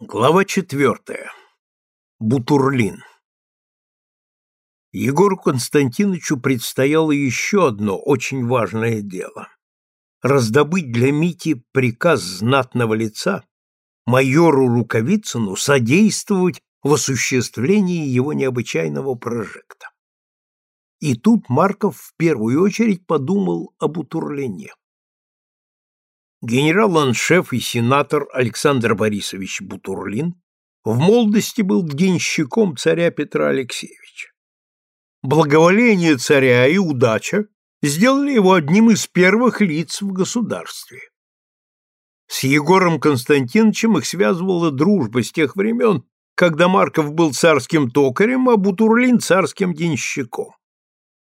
Глава четвертая. Бутурлин. Егору Константиновичу предстояло еще одно очень важное дело — раздобыть для Мити приказ знатного лица майору Рукавицыну содействовать в осуществлении его необычайного прожекта. И тут Марков в первую очередь подумал об Бутурлине генерал-аншеф и сенатор Александр Борисович Бутурлин в молодости был денщиком царя Петра Алексеевича. Благоволение царя и удача сделали его одним из первых лиц в государстве. С Егором Константиновичем их связывала дружба с тех времен, когда Марков был царским токарем, а Бутурлин царским денщиком.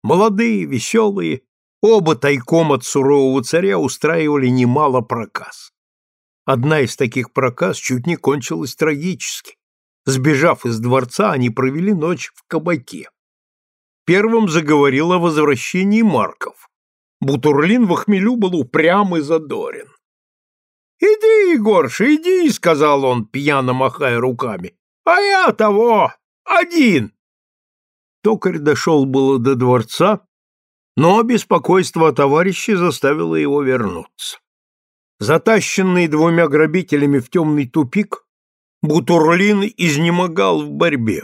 Молодые, веселые, Оба тайком от сурового царя устраивали немало проказ. Одна из таких проказ чуть не кончилась трагически. Сбежав из дворца, они провели ночь в кабаке. Первым заговорил о возвращении Марков. Бутурлин в хмелю был упрям и задорен. «Иди, Егорша, иди», — сказал он, пьяно махая руками. «А я того, один». Токарь дошел было до дворца, но беспокойство о товарище заставило его вернуться. Затащенный двумя грабителями в темный тупик, Бутурлин изнемогал в борьбе.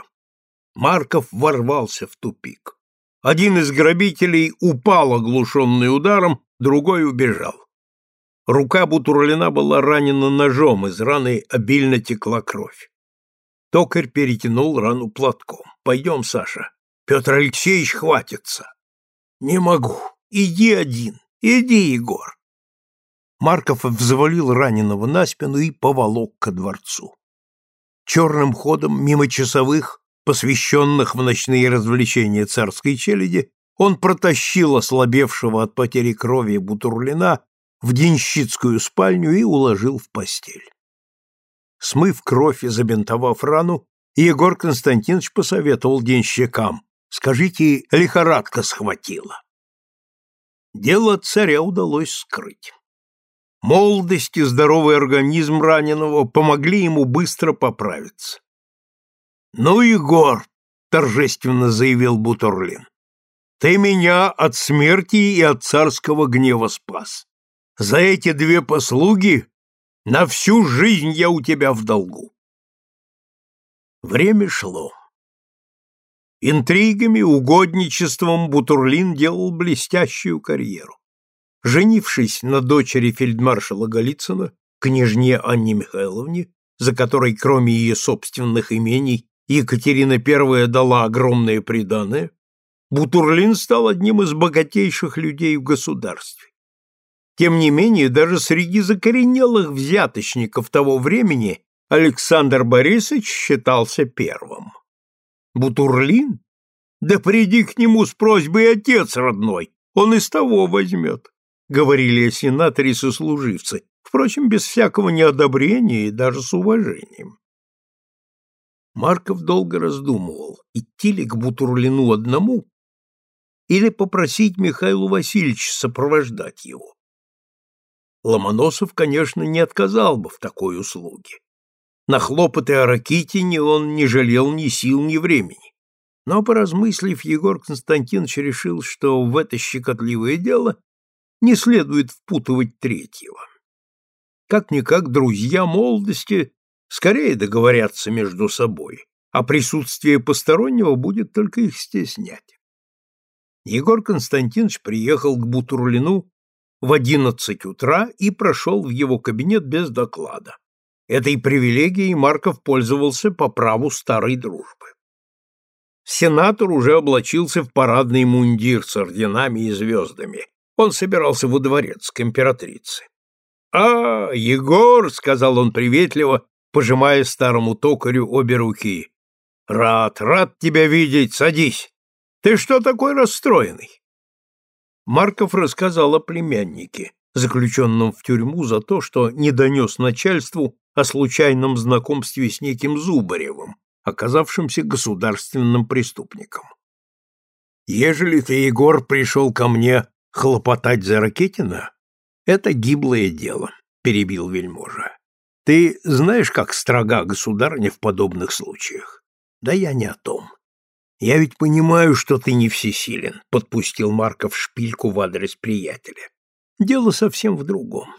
Марков ворвался в тупик. Один из грабителей упал, оглушенный ударом, другой убежал. Рука Бутурлина была ранена ножом, из раны обильно текла кровь. Токарь перетянул рану платком. «Пойдем, Саша. Петр Алексеевич хватится». Не могу. Иди один. Иди, Егор. Марков взвалил раненого на спину и поволок ко дворцу. Черным ходом, мимо часовых, посвященных в ночные развлечения царской челяди, он протащил ослабевшего от потери крови Бутурлина в денщицкую спальню и уложил в постель. Смыв кровь и забинтовав рану, Егор Константинович посоветовал денщикам Скажите, лихорадка схватила. Дело царя удалось скрыть. Молодость и здоровый организм раненого помогли ему быстро поправиться. «Ну, Егор!» — торжественно заявил Бутурлин. «Ты меня от смерти и от царского гнева спас. За эти две послуги на всю жизнь я у тебя в долгу». Время шло. Интригами, угодничеством Бутурлин делал блестящую карьеру. Женившись на дочери фельдмаршала Голицына, княжне Анне Михайловне, за которой, кроме ее собственных имений, Екатерина I дала огромное приданое, Бутурлин стал одним из богатейших людей в государстве. Тем не менее, даже среди закоренелых взяточников того времени Александр Борисович считался первым. Бутурлин? Да приди к нему с просьбой отец родной, он из того возьмет, — говорили о сенаторе сослуживцы, впрочем, без всякого неодобрения и даже с уважением. Марков долго раздумывал, идти ли к Бутурлину одному или попросить Михаила Васильевича сопровождать его. Ломоносов, конечно, не отказал бы в такой услуге. На хлопоты о Ракитине он не жалел ни сил, ни времени. Но, поразмыслив, Егор Константинович решил, что в это щекотливое дело не следует впутывать третьего. Как-никак друзья молодости скорее договорятся между собой, а присутствие постороннего будет только их стеснять. Егор Константинович приехал к Бутурлину в одиннадцать утра и прошел в его кабинет без доклада. Этой привилегией Марков пользовался по праву старой дружбы. Сенатор уже облачился в парадный мундир с орденами и звездами. Он собирался во дворец к императрице. «А, Егор!» — сказал он приветливо, пожимая старому токарю обе руки. «Рад, рад тебя видеть, садись. Ты что такой расстроенный?» Марков рассказал о племяннике, заключенном в тюрьму за то, что не донес начальству о случайном знакомстве с неким Зубаревым, оказавшимся государственным преступником. Ежели ты, Егор, пришел ко мне хлопотать за Ракетина, это гиблое дело, перебил вельможа. Ты знаешь, как строга государыня в подобных случаях? Да я не о том. Я ведь понимаю, что ты не всесилен, подпустил Марков шпильку в адрес приятеля. Дело совсем в другом.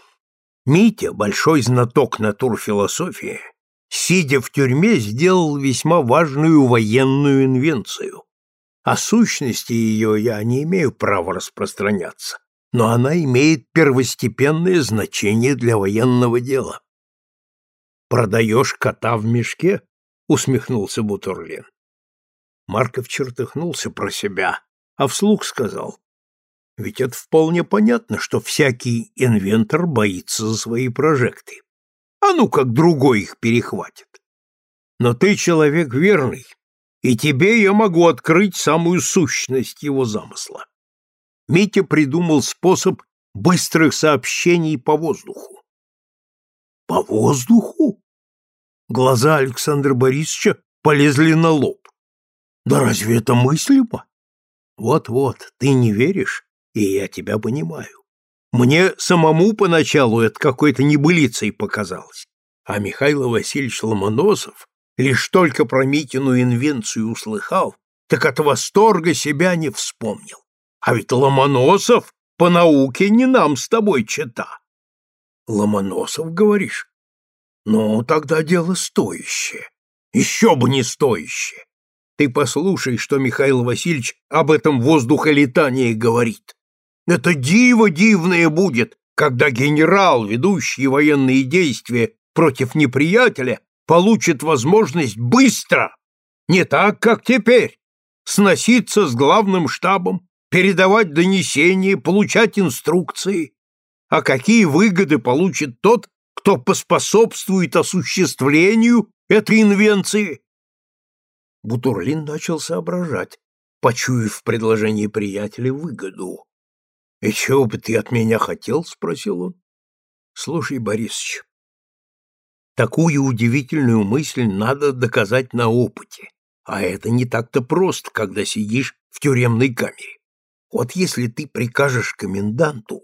Митя, большой знаток натурфилософии, сидя в тюрьме, сделал весьма важную военную инвенцию. О сущности ее я не имею права распространяться, но она имеет первостепенное значение для военного дела. «Продаешь кота в мешке?» — усмехнулся Бутурлин. Марков чертыхнулся про себя, а вслух сказал. «Ведь это вполне понятно, что всякий инвентор боится за свои прожекты. А ну как другой их перехватит. Но ты человек верный, и тебе я могу открыть самую сущность его замысла. Митя придумал способ быстрых сообщений по воздуху. По воздуху? Глаза Александра Борисовича полезли на лоб. Да разве это мыслимо? Вот-вот, ты не веришь, и я тебя понимаю. Мне самому поначалу это какой-то небылицей показалось. А Михаил Васильевич Ломоносов лишь только про Митину инвенцию услыхал, так от восторга себя не вспомнил. А ведь Ломоносов по науке не нам с тобой чита. Ломоносов, говоришь? Ну, тогда дело стоящее. Еще бы не стоящее. Ты послушай, что Михаил Васильевич об этом воздухолетании говорит. Это диво дивное будет, когда генерал, ведущий военные действия против неприятеля, получит возможность быстро, не так, как теперь, сноситься с главным штабом, передавать донесения, получать инструкции. А какие выгоды получит тот, кто поспособствует осуществлению этой инвенции? Бутурлин начал соображать, почуяв в предложении приятеля выгоду. — И чего бы ты от меня хотел? — спросил он. — Слушай, Борисович, такую удивительную мысль надо доказать на опыте, а это не так-то просто, когда сидишь в тюремной камере. Вот если ты прикажешь коменданту,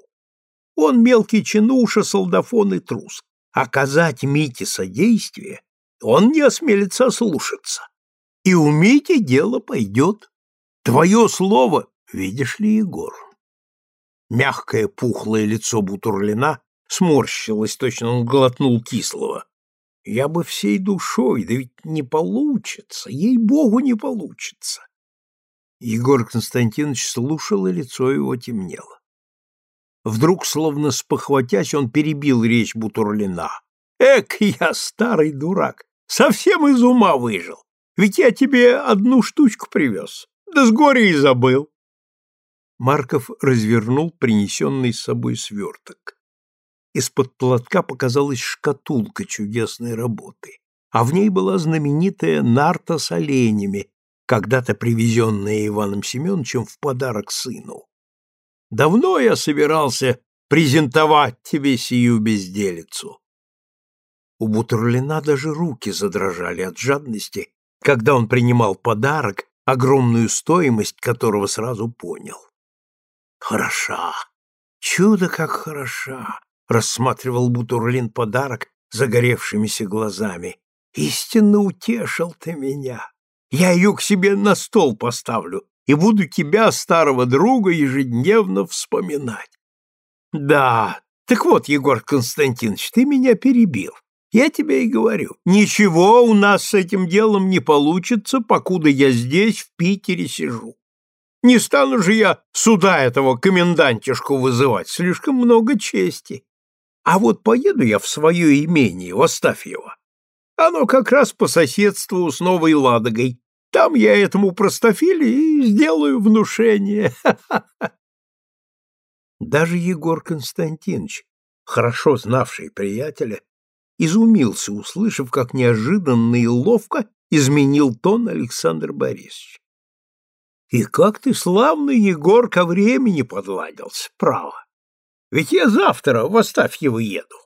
он мелкий чинуша, солдафон и трус, оказать Мите содействие, он не осмелится ослушаться. И у Мити дело пойдет. Твое слово, видишь ли, Егор. Мягкое пухлое лицо Бутурлина сморщилось, точно он глотнул кислого. Я бы всей душой, да ведь не получится, ей-богу, не получится. Егор Константинович слушал, и лицо его темнело. Вдруг, словно спохватясь, он перебил речь Бутурлина. «Эк, я старый дурак! Совсем из ума выжил! Ведь я тебе одну штучку привез, да с горя и забыл. Марков развернул принесенный с собой сверток. Из-под платка показалась шкатулка чудесной работы, а в ней была знаменитая нарта с оленями, когда-то привезенная Иваном Семеновичем в подарок сыну. Давно я собирался презентовать тебе сию безделицу. У Бутурлина даже руки задрожали от жадности, когда он принимал подарок, огромную стоимость которого сразу понял. Хороша. Чудо как хороша, рассматривал Бутурлин подарок загоревшимися глазами. Истинно утешил ты меня. Я ее к себе на стол поставлю и буду тебя, старого друга, ежедневно вспоминать. Да, так вот, Егор Константинович, ты меня перебил. Я тебе и говорю, ничего у нас с этим делом не получится, покуда я здесь, в Питере, сижу. Не стану же я сюда этого комендантишку вызывать, слишком много чести. А вот поеду я в свое имение, в Остафьево. Оно как раз по соседству с Новой Ладогой. Там я этому простофиле и сделаю внушение. Даже Егор Константинович, хорошо знавший приятеля, изумился, услышав, как неожиданно и ловко изменил тон Александр Борисович. И как ты славно, Егор, ко времени подладился, право. Ведь я завтра в Остафьево еду.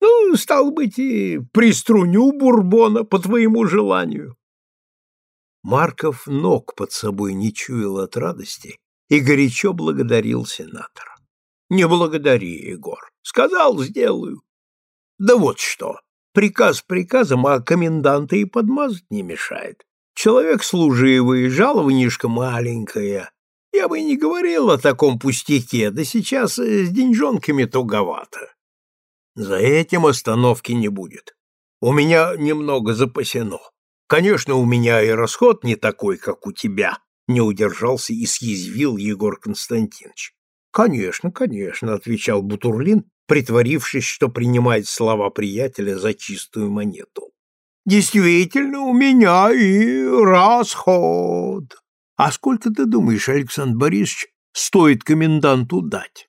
Ну, стал быть, и приструню Бурбона по твоему желанию. Марков ног под собой не чуял от радости и горячо благодарил сенатора. Не благодари, Егор. Сказал, сделаю. Да вот что. Приказ приказом, а коменданта и подмазать не мешает. Человек служивый, жалованишка маленькая. Я бы не говорил о таком пустяке, да сейчас с деньжонками туговато. За этим остановки не будет. У меня немного запасено. Конечно, у меня и расход не такой, как у тебя, не удержался и съязвил Егор Константинович. Конечно, конечно, отвечал Бутурлин, притворившись, что принимает слова приятеля за чистую монету. Действительно, у меня и расход. А сколько ты думаешь, Александр Борисович, стоит коменданту дать?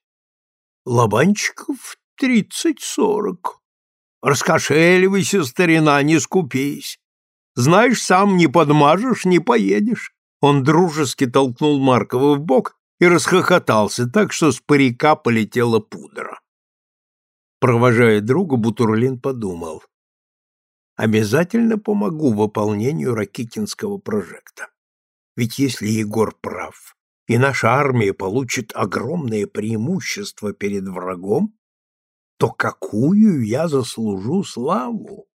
Лобанчиков тридцать-сорок. Раскошеливайся, старина, не скупись. Знаешь, сам не подмажешь, не поедешь. Он дружески толкнул Маркова в бок и расхохотался так, что с парика полетела пудра. Провожая друга, Бутурлин подумал. Обязательно помогу выполнению Ракитинского прожекта. Ведь если Егор прав, и наша армия получит огромное преимущество перед врагом, то какую я заслужу славу?